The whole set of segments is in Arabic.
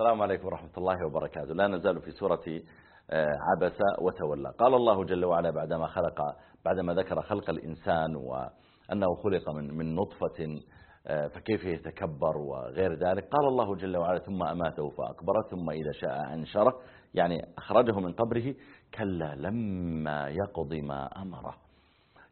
السلام عليكم ورحمة الله وبركاته. لا نزال في سورة آه، عبس وتولى. قال الله جل وعلا بعدما خلق بعدما ذكر خلق الإنسان وأنه خلق من من نطفة آه، فكيف يتكبر وغير ذلك. قال الله جل وعلا ثم أماته فأكبره ثم إذا شاء أنشره. يعني أخرجه من قبره كلا لما يقضي ما أمره.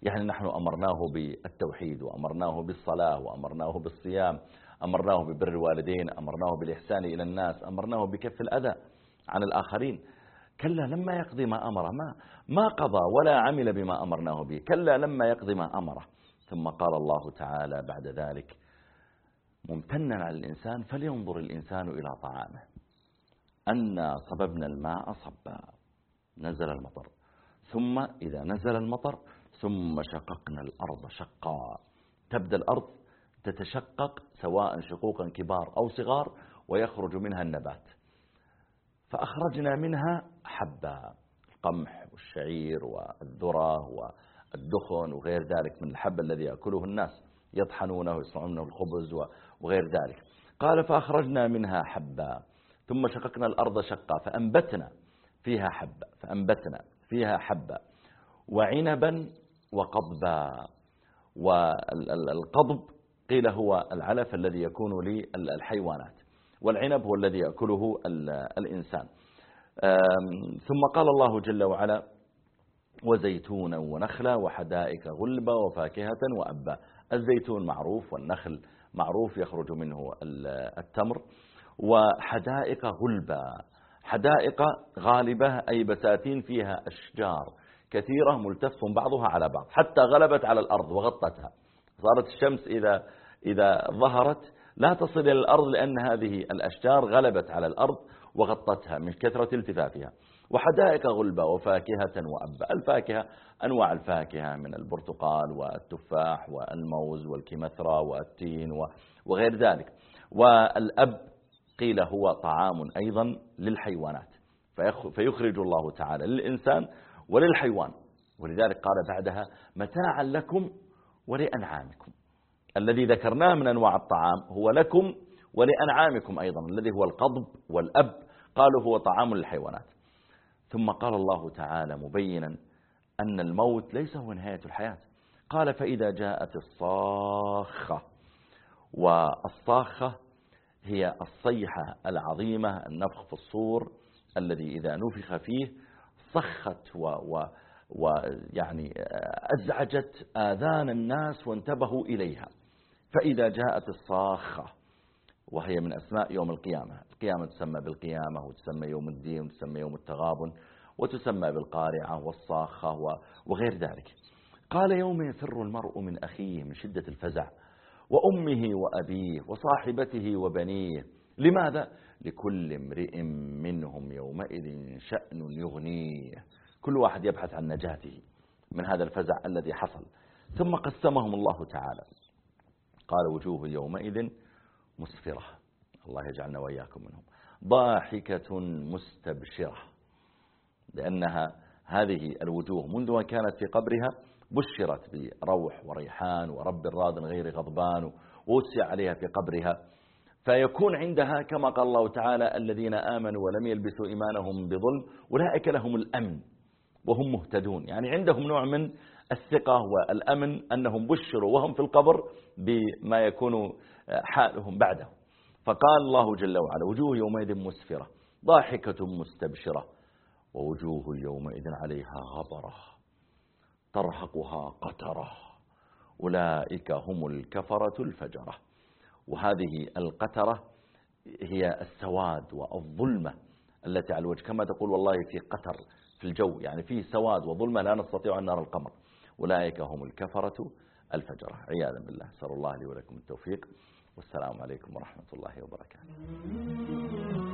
يعني نحن أمرناه بالتوحيد وأمرناه بالصلاة وأمرناه بالصيام أمرناه ببر الوالدين أمرناه بالإحسان إلى الناس أمرناه بكف الأذى عن الآخرين. كلا لما يقضي ما أمره ما, ما قضى ولا عمل بما أمرناه به. كلا لما يقضي ما أمره ثم قال الله تعالى بعد ذلك ممتنا على الإنسان فلينظر الإنسان إلى طعامه. أنا صببنا الماء صبا. نزل المطر. ثم إذا نزل المطر ثم شققنا الأرض شقا. تبدأ الأرض تتشقق سواء شقوقا كبار أو صغار ويخرج منها النبات. فأخرجنا منها حبا القمح والشعير والذرة والدخن وغير ذلك من الحب الذي يأكله الناس يطحنونه ويصنعونه الخبز وغير ذلك. قال فأخرجنا منها حبا ثم شققنا الأرض شقا فأنبتنا فيها حبا فأنبتنا فيها حبا وعنبا وقضبا. والقضب قيل هو العلف الذي يكون للحيوانات والعنب هو الذي يأكله الإنسان. ثم قال الله جل وعلا وزيتونا ونخلا وحدائق غلبا وفاكهة وأبا. الزيتون معروف والنخل معروف يخرج منه التمر. وحدائق غلبا. حدائق غالبة أي بساتين فيها أشجار كثيرة ملتف بعضها على بعض حتى غلبت على الأرض وغطتها. صارت الشمس إذا, إذا ظهرت لا تصل إلى الأرض لأن هذه الأشجار غلبت على الأرض وغطتها من كثرة التفافها. وحدائق غلبة وفاكهة وأبا الفاكهة أنواع الفاكهة من البرتقال والتفاح والموز والكمثرى والتين وغير ذلك. والأب قيل هو طعام أيضا للحيوانات. فيخرج الله تعالى للإنسان وللحيوان. ولذلك قال بعدها متاعا لكم ولأنعامكم. الذي ذكرناه من أنواع الطعام هو لكم ولأنعامكم أيضا الذي هو القضب والأب قالوا هو طعام للحيوانات. ثم قال الله تعالى مبينا أن الموت ليس هو نهاية الحياة. قال فإذا جاءت الصاخة والصاخة هي الصيحة العظيمة النفخ في الصور الذي إذا نفخ فيه صخت و و ويعني أزعجت آذان الناس وانتبهوا إليها. فإذا جاءت الصاخة وهي من أسماء يوم القيامة. القيامة تسمى بالقيامة وتسمى يوم الدين وتسمى يوم التغابن وتسمى بالقارعة والصاخة وغير ذلك. قال يوم يفر المرء من أخيه من شدة الفزع وأمه وأبيه وصاحبته وبنيه. لماذا؟ لكل امرئ منهم يومئذ شأن يغنيه. كل واحد يبحث عن نجاته من هذا الفزع الذي حصل. ثم قسمهم الله تعالى. قال وجوه يومئذ مسفرة. الله يجعلنا وإياكم منهم. ضاحكة مستبشرة. لأنها هذه الوجوه منذ أن كانت في قبرها بشرت بروح وريحان ورب راض غير غضبان ووسع عليها في قبرها. فيكون عندها كما قال الله تعالى الذين آمنوا ولم يلبسوا إيمانهم بظلم أولئك لهم الأمن وهم مهتدون. يعني عندهم نوع من الثقة والأمن أنهم بشروا وهم في القبر بما يكون حالهم بعده فقال الله جل وعلا وجوه يومئذ مسفرة ضاحكة مستبشرة ووجوه يومئذ عليها غبرة ترهقها قترة أولئك هم الكفرة الفجرة. وهذه القترة هي السواد والظلمة التي على الوجه كما تقول والله في قتر في الجو يعني فيه سواد وظلمة لا نستطيع أن نرى القمر. أولئك هم الكفرة الفجرة. عياذا بالله. سأل الله لي ولكم التوفيق. والسلام عليكم ورحمة الله وبركاته.